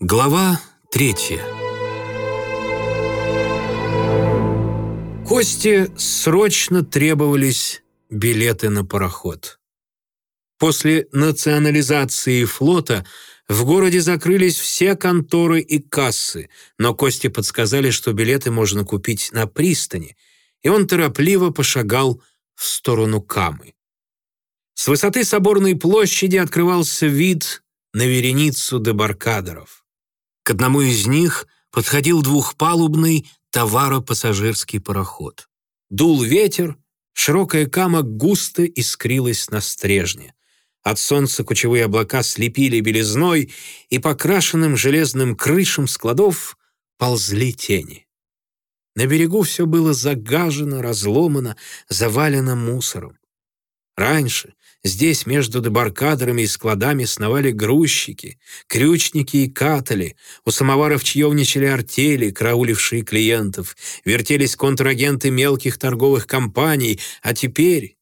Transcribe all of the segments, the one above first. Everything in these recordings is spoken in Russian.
Глава третья Косте срочно требовались билеты на пароход. После национализации флота в городе закрылись все конторы и кассы, но Косте подсказали, что билеты можно купить на пристани, и он торопливо пошагал в сторону Камы. С высоты соборной площади открывался вид на вереницу дебаркадеров. К одному из них подходил двухпалубный товаро-пассажирский пароход. Дул ветер, широкая кама густо искрилась на стрежне. От солнца кучевые облака слепили белизной, и по крашенным железным крышам складов ползли тени. На берегу все было загажено, разломано, завалено мусором. Раньше, Здесь между дебаркадерами и складами сновали грузчики, крючники и катали, у самоваров чаевничали артели, караулившие клиентов, вертелись контрагенты мелких торговых компаний, а теперь,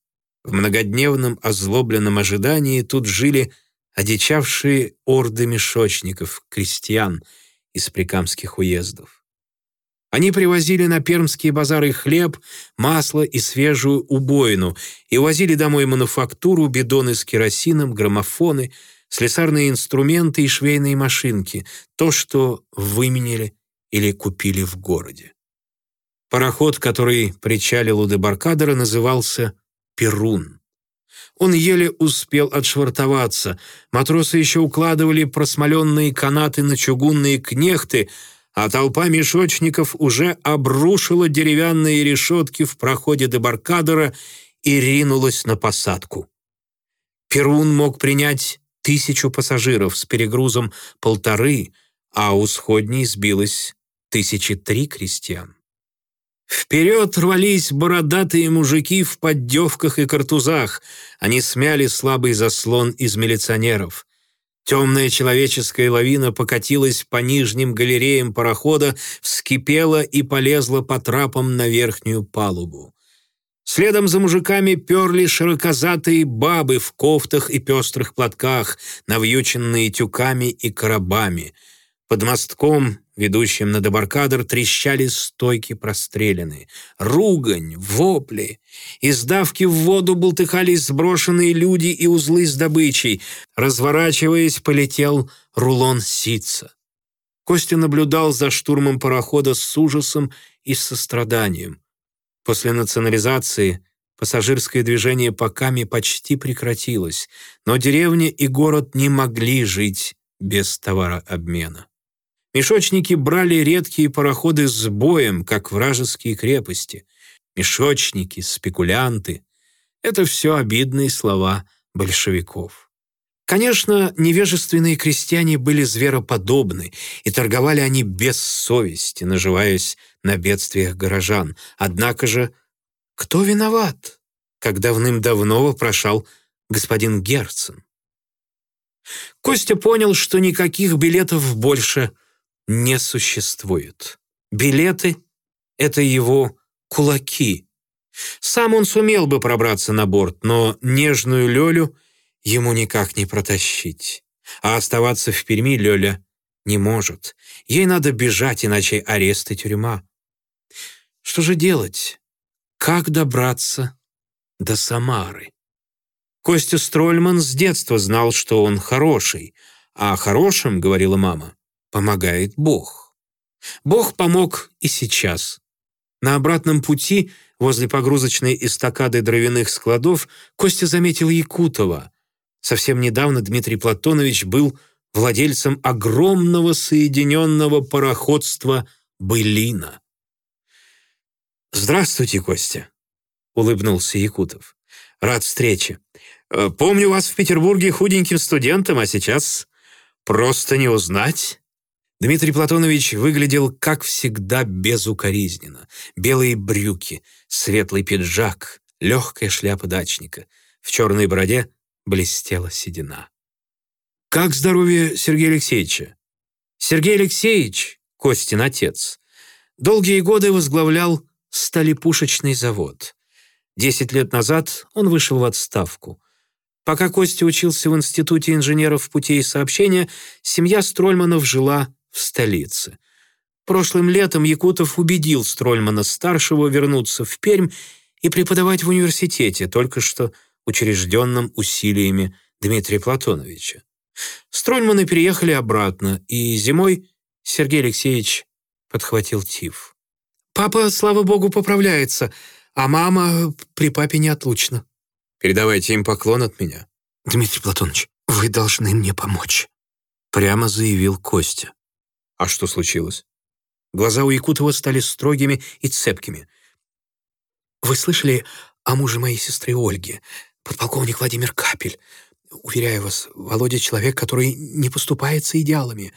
в многодневном озлобленном ожидании, тут жили одичавшие орды мешочников, крестьян из прикамских уездов. Они привозили на пермские базары хлеб, масло и свежую убоину и возили домой мануфактуру, бидоны с керосином, граммофоны, слесарные инструменты и швейные машинки, то, что выменили или купили в городе. Пароход, который причалил у дебаркадера, назывался «Перун». Он еле успел отшвартоваться. Матросы еще укладывали просмоленные канаты на чугунные кнехты — а толпа мешочников уже обрушила деревянные решетки в проходе дебаркадера и ринулась на посадку. Перун мог принять тысячу пассажиров с перегрузом полторы, а у сходней сбилось тысячи три крестьян. Вперед рвались бородатые мужики в поддевках и картузах. Они смяли слабый заслон из милиционеров. Темная человеческая лавина покатилась по нижним галереям парохода, вскипела и полезла по трапам на верхнюю палубу. Следом за мужиками перли широкозатые бабы в кофтах и пестрых платках, навьюченные тюками и коробами. Под мостком ведущим на дебаркадер, трещали стойки простреленные. Ругань, вопли. Из давки в воду бултыхались сброшенные люди и узлы с добычей. Разворачиваясь, полетел рулон ситца. Костя наблюдал за штурмом парохода с ужасом и состраданием. После национализации пассажирское движение по Каме почти прекратилось, но деревня и город не могли жить без товарообмена. Мешочники брали редкие пароходы с боем, как вражеские крепости. Мешочники, спекулянты — это все обидные слова большевиков. Конечно, невежественные крестьяне были звероподобны, и торговали они без совести, наживаясь на бедствиях горожан. Однако же, кто виноват, как давным-давно вопрошал господин Герцен? Костя понял, что никаких билетов больше не существует. Билеты — это его кулаки. Сам он сумел бы пробраться на борт, но нежную Лёлю ему никак не протащить. А оставаться в Перми Лёля не может. Ей надо бежать, иначе арест и тюрьма. Что же делать? Как добраться до Самары? Костя Строльман с детства знал, что он хороший, а хорошим, говорила мама, помогает Бог. Бог помог и сейчас. На обратном пути, возле погрузочной эстакады дровяных складов, Костя заметил Якутова. Совсем недавно Дмитрий Платонович был владельцем огромного соединенного пароходства «Былина». «Здравствуйте, Костя», — улыбнулся Якутов. «Рад встрече. Э, помню вас в Петербурге худеньким студентом, а сейчас просто не узнать». Дмитрий Платонович выглядел, как всегда, безукоризненно. Белые брюки, светлый пиджак, легкая шляпа дачника. В черной бороде блестела седина. «Как здоровье Сергея Алексеевича?» Сергей Алексеевич, Костин отец, долгие годы возглавлял сталепушечный завод. Десять лет назад он вышел в отставку. Пока Костя учился в Институте инженеров путей сообщения, семья Строльманов жила в столице. Прошлым летом Якутов убедил Строльмана-старшего вернуться в Пермь и преподавать в университете, только что учрежденном усилиями Дмитрия Платоновича. Строльманы переехали обратно, и зимой Сергей Алексеевич подхватил тиф. «Папа, слава богу, поправляется, а мама при папе неотлучна». Передавайте им поклон от меня». «Дмитрий Платонович, вы должны мне помочь», — прямо заявил Костя. «А что случилось?» Глаза у Якутова стали строгими и цепкими. «Вы слышали о муже моей сестры Ольги, подполковник Владимир Капель? Уверяю вас, Володя — человек, который не поступается идеалами».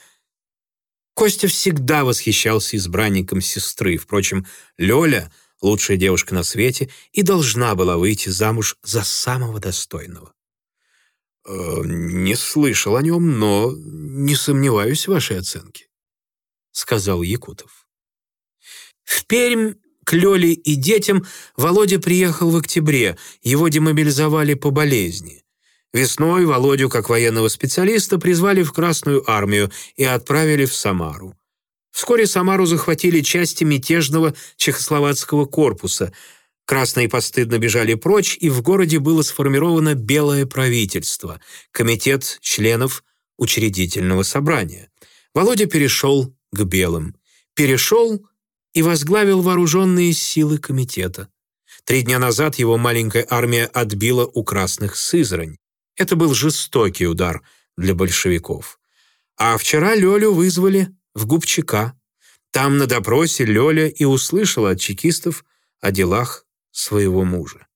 Костя всегда восхищался избранником сестры. Впрочем, Лёля — лучшая девушка на свете, и должна была выйти замуж за самого достойного. «Э, «Не слышал о нем, но не сомневаюсь в вашей оценке», — сказал Якутов. В Пермь к Лёле и детям Володя приехал в октябре, его демобилизовали по болезни. Весной Володю, как военного специалиста, призвали в Красную армию и отправили в Самару. Вскоре Самару захватили части мятежного чехословацкого корпуса. Красные постыдно бежали прочь, и в городе было сформировано Белое правительство, комитет членов учредительного собрания. Володя перешел к белым. Перешел и возглавил вооруженные силы комитета. Три дня назад его маленькая армия отбила у красных Сызрань. Это был жестокий удар для большевиков. А вчера Лёлю вызвали в Губчака. Там на допросе Лёля и услышала от чекистов о делах своего мужа.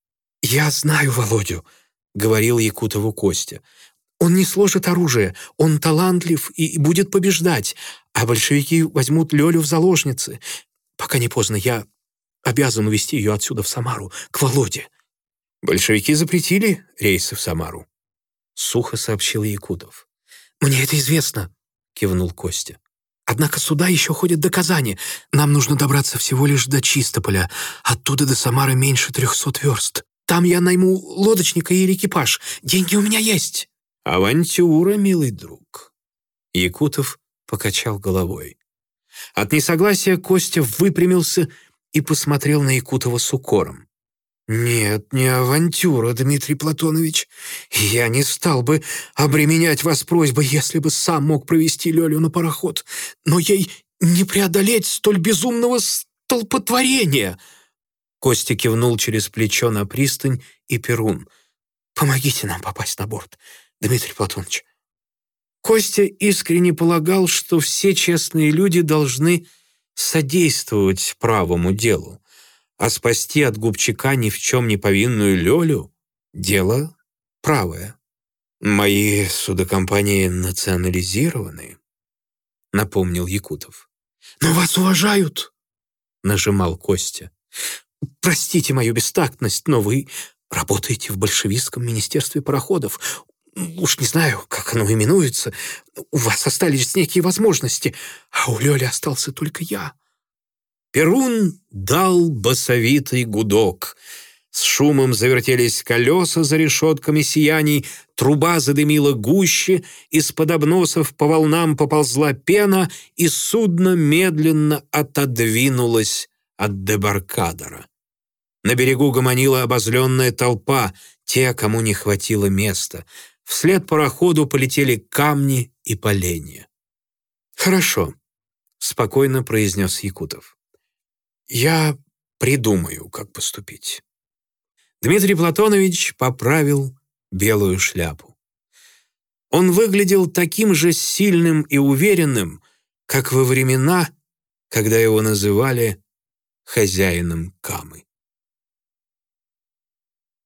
«Я знаю Володю», — говорил Якутову Костя. «Он не сложит оружие, он талантлив и будет побеждать, а большевики возьмут Лёлю в заложницы. Пока не поздно, я обязан увезти ее отсюда в Самару, к Володе». «Большевики запретили рейсы в Самару», — сухо сообщил Якутов. «Мне это известно», — кивнул Костя. Однако сюда еще ходят до Казани. Нам нужно добраться всего лишь до Чистополя. Оттуда до Самары меньше трехсот верст. Там я найму лодочника или экипаж. Деньги у меня есть». «Авантюра, милый друг». Якутов покачал головой. От несогласия Костя выпрямился и посмотрел на Якутова с укором. «Нет, не авантюра, Дмитрий Платонович. Я не стал бы обременять вас просьбой, если бы сам мог провести Лёлю на пароход. Но ей не преодолеть столь безумного столпотворения!» Костя кивнул через плечо на пристань и Перун. «Помогите нам попасть на борт, Дмитрий Платонович». Костя искренне полагал, что все честные люди должны содействовать правому делу а спасти от губчика ни в чем не повинную Лёлю — дело правое. «Мои судокомпании национализированы», — напомнил Якутов. «Но вас уважают», — нажимал Костя. «Простите мою бестактность, но вы работаете в большевистском министерстве пароходов. Уж не знаю, как оно именуется. У вас остались некие возможности, а у Лёли остался только я. Перун дал басовитый гудок. С шумом завертелись колеса за решетками сияний, труба задымила гуще, из-под обносов по волнам поползла пена, и судно медленно отодвинулось от дебаркадера. На берегу гомонила обозленная толпа, те, кому не хватило места. Вслед пароходу полетели камни и поленья. «Хорошо», — спокойно произнес Якутов. Я придумаю, как поступить. Дмитрий Платонович поправил белую шляпу. Он выглядел таким же сильным и уверенным, как во времена, когда его называли хозяином Камы.